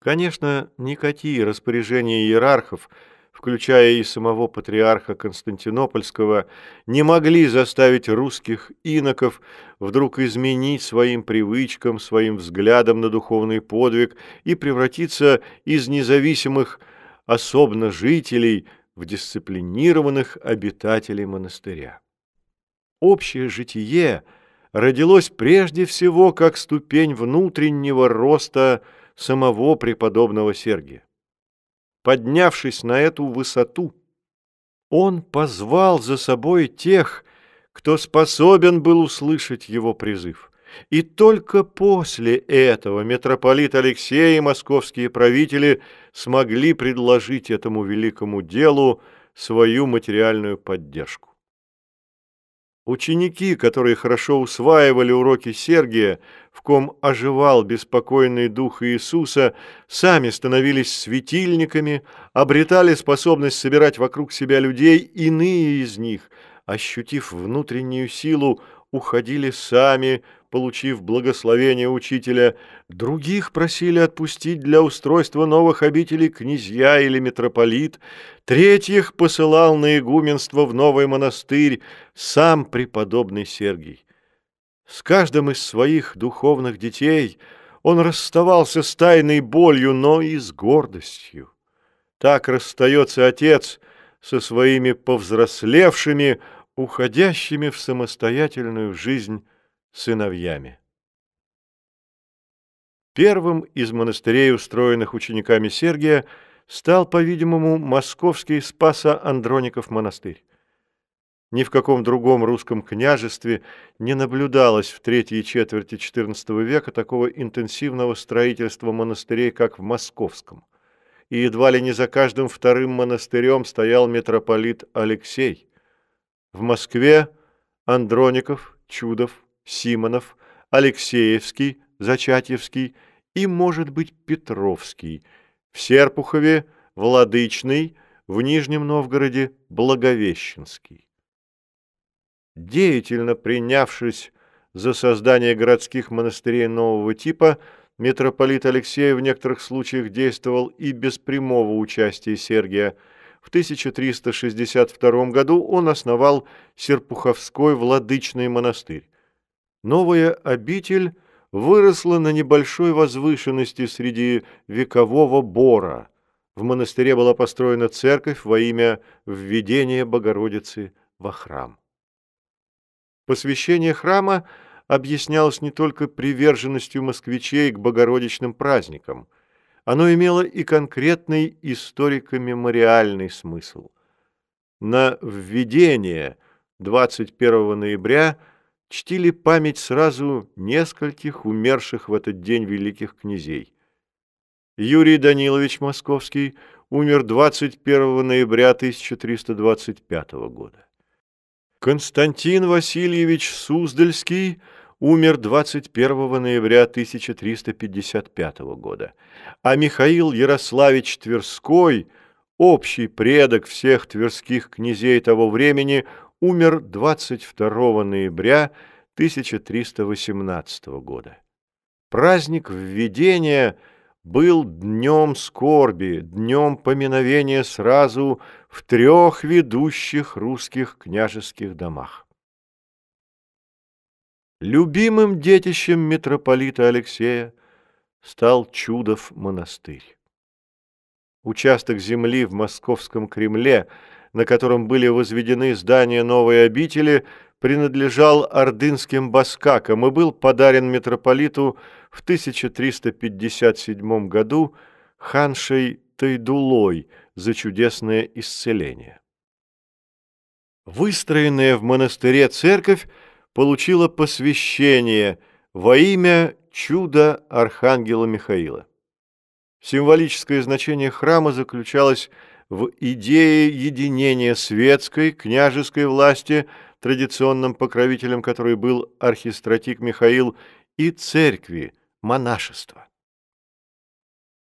Конечно, никакие распоряжения иерархов, включая и самого патриарха Константинопольского, не могли заставить русских иноков вдруг изменить своим привычкам, своим взглядам на духовный подвиг и превратиться из независимых особно жителей в дисциплинированных обитателей монастыря. Общее житие родилось прежде всего как ступень внутреннего роста самого преподобного Сергия. Поднявшись на эту высоту, он позвал за собой тех, кто способен был услышать его призыв. И только после этого митрополит Алексей и московские правители смогли предложить этому великому делу свою материальную поддержку. Ученики, которые хорошо усваивали уроки Сергия, в ком оживал беспокойный дух Иисуса, сами становились светильниками, обретали способность собирать вокруг себя людей, иные из них, ощутив внутреннюю силу, уходили сами, получив благословение учителя, других просили отпустить для устройства новых обителей князья или митрополит, третьих посылал на игуменство в новый монастырь сам преподобный Сергий. С каждым из своих духовных детей он расставался с тайной болью, но и с гордостью. Так расстается отец со своими повзрослевшими, уходящими в самостоятельную жизнь сыновьями. Первым из монастырей, устроенных учениками Сергия, стал, по-видимому, московский Спасо-Андроников монастырь. Ни в каком другом русском княжестве не наблюдалось в третьей четверти XIV века такого интенсивного строительства монастырей, как в московском. И едва ли не за каждым вторым монастырем стоял митрополит Алексей. В Москве Андроников, Чудов, Симонов, Алексеевский, Зачатьевский и, может быть, Петровский, в Серпухове, Владычный, в Нижнем Новгороде Благовещенский. Деятельно принявшись за создание городских монастырей нового типа, митрополит Алексей в некоторых случаях действовал и без прямого участия Сергия. В 1362 году он основал Серпуховской владычный монастырь. Новая обитель выросла на небольшой возвышенности среди векового бора. В монастыре была построена церковь во имя введения Богородицы во храм. Посвящение храма объяснялось не только приверженностью москвичей к богородичным праздникам, оно имело и конкретный историко-мемориальный смысл. На введение 21 ноября – чтили память сразу нескольких умерших в этот день великих князей. Юрий Данилович Московский умер 21 ноября 1325 года. Константин Васильевич Суздальский умер 21 ноября 1355 года, а Михаил Ярославич Тверской, общий предок всех тверских князей того времени, умер 22 ноября 1318 года. Праздник введения был днем скорби, днем поминовения сразу в трех ведущих русских княжеских домах. Любимым детищем митрополита Алексея стал Чудов монастырь. Участок земли в московском Кремле – на котором были возведены здания новой обители, принадлежал ордынским баскакам и был подарен митрополиту в 1357 году ханшей Тайдулой за чудесное исцеление. Выстроенная в монастыре церковь получила посвящение во имя чуда архангела Михаила. Символическое значение храма заключалось идее единения светской, княжеской власти, традиционным покровителем которой был архистратик Михаил, и церкви, монашества.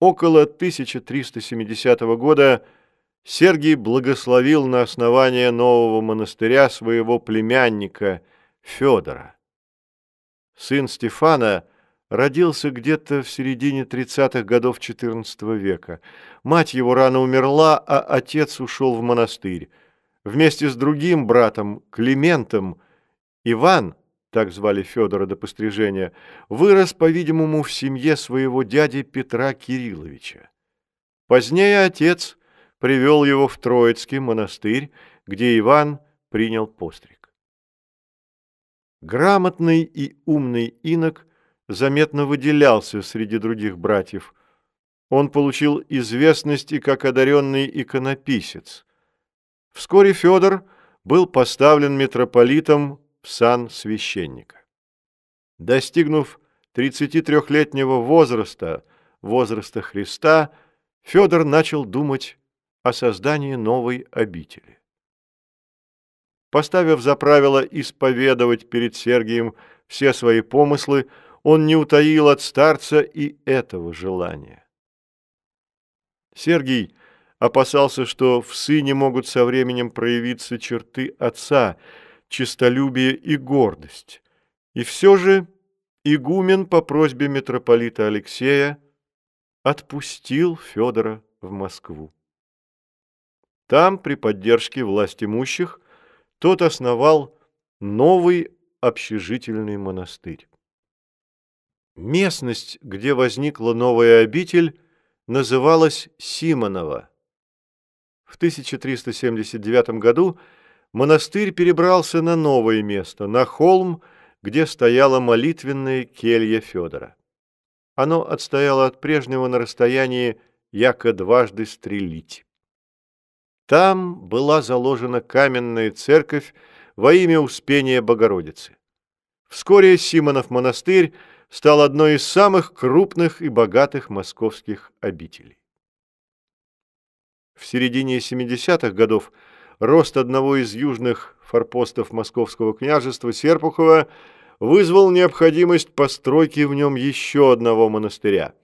Около 1370 года Сергий благословил на основание нового монастыря своего племянника Федора. Сын Стефана, родился где-то в середине 30-х годов XIV века. Мать его рано умерла, а отец ушел в монастырь. Вместе с другим братом, Климентом, Иван, так звали Федора до пострижения, вырос, по-видимому, в семье своего дяди Петра Кирилловича. Позднее отец привел его в Троицкий монастырь, где Иван принял постриг. Грамотный и умный инок заметно выделялся среди других братьев. Он получил известность и как одаренный иконописец. Вскоре Федор был поставлен митрополитом в сан священника. Достигнув 33-летнего возраста, возраста Христа, Федор начал думать о создании новой обители. Поставив за правило исповедовать перед Сергием все свои помыслы, он не утаил от старца и этого желания. Сергий опасался, что в сыне могут со временем проявиться черты отца, честолюбие и гордость. И все же игумен по просьбе митрополита Алексея отпустил Федора в Москву. Там, при поддержке власть имущих, тот основал новый общежительный монастырь. Местность, где возникла новая обитель, называлась Симонова. В 1379 году монастырь перебрался на новое место, на холм, где стояла молитвенная келья Федора. Оно отстояло от прежнего на расстоянии яко дважды стрелить. Там была заложена каменная церковь во имя Успения Богородицы. Вскоре Симонов монастырь стал одной из самых крупных и богатых московских обителей. В середине 70-х годов рост одного из южных форпостов Московского княжества Серпухова вызвал необходимость постройки в нем еще одного монастыря.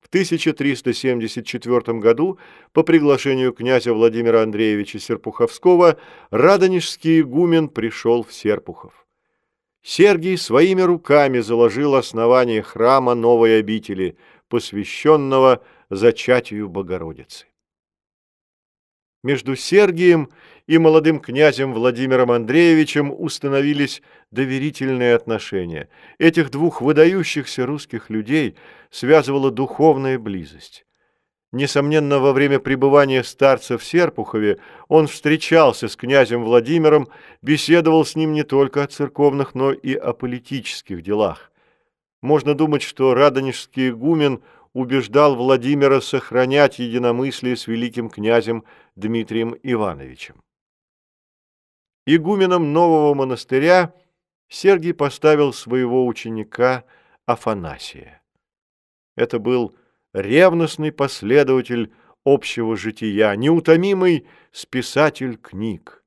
В 1374 году по приглашению князя Владимира Андреевича Серпуховского Радонежский игумен пришел в Серпухов. Сергий своими руками заложил основание храма новой обители, посвященного зачатию Богородицы. Между Сергием и молодым князем Владимиром Андреевичем установились доверительные отношения. Этих двух выдающихся русских людей связывала духовная близость. Несомненно, во время пребывания старца в Серпухове он встречался с князем Владимиром, беседовал с ним не только о церковных, но и о политических делах. Можно думать, что радонежский игумен убеждал Владимира сохранять единомыслие с великим князем Дмитрием Ивановичем. Игуменом нового монастыря Сергий поставил своего ученика Афанасия. Это был ревностный последователь общего жития, неутомимый списатель книг.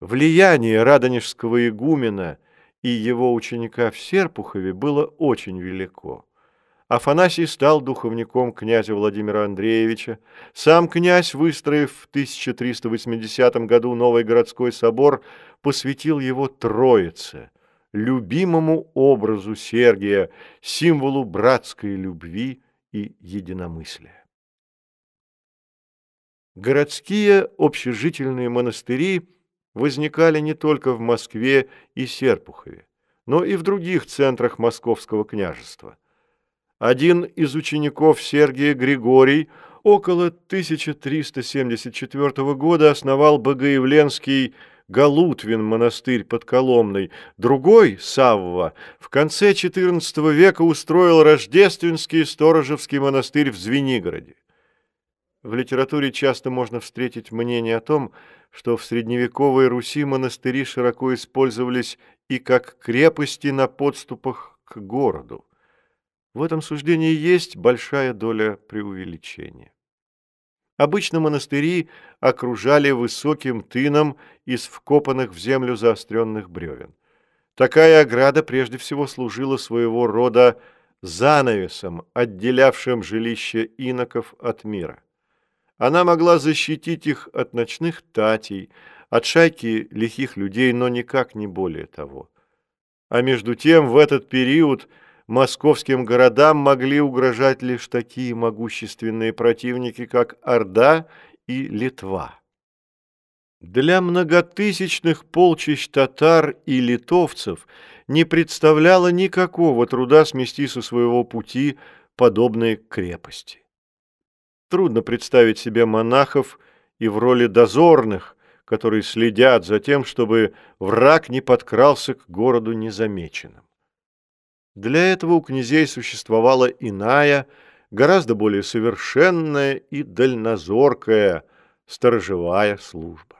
Влияние радонежского игумена и его ученика в Серпухове было очень велико. Афанасий стал духовником князя Владимира Андреевича. Сам князь, выстроив в 1380 году новый городской собор, посвятил его Троице, любимому образу Сергия, символу братской любви и единомыслия. Городские общежительные монастыри возникали не только в Москве и Серпухове, но и в других центрах Московского княжества. Один из учеников Сергия Григорий около 1374 года основал Богоявленский Галутвин монастырь под Коломной, другой, Савва, в конце XIV века устроил Рождественский Сторожевский монастырь в Звенигороде. В литературе часто можно встретить мнение о том, что в средневековой Руси монастыри широко использовались и как крепости на подступах к городу. В этом суждении есть большая доля преувеличения. Обычно монастыри окружали высоким тыном из вкопанных в землю заостренных бревен. Такая ограда прежде всего служила своего рода занавесом, отделявшим жилище иноков от мира. Она могла защитить их от ночных татей, от шайки лихих людей, но никак не более того. А между тем в этот период московским городам могли угрожать лишь такие могущественные противники, как Орда и Литва. Для многотысячных полчищ татар и литовцев не представляло никакого труда смести со своего пути подобные крепости. Трудно представить себе монахов и в роли дозорных, которые следят за тем, чтобы враг не подкрался к городу незамеченным. Для этого у князей существовала иная, гораздо более совершенная и дальнозоркая сторожевая служба.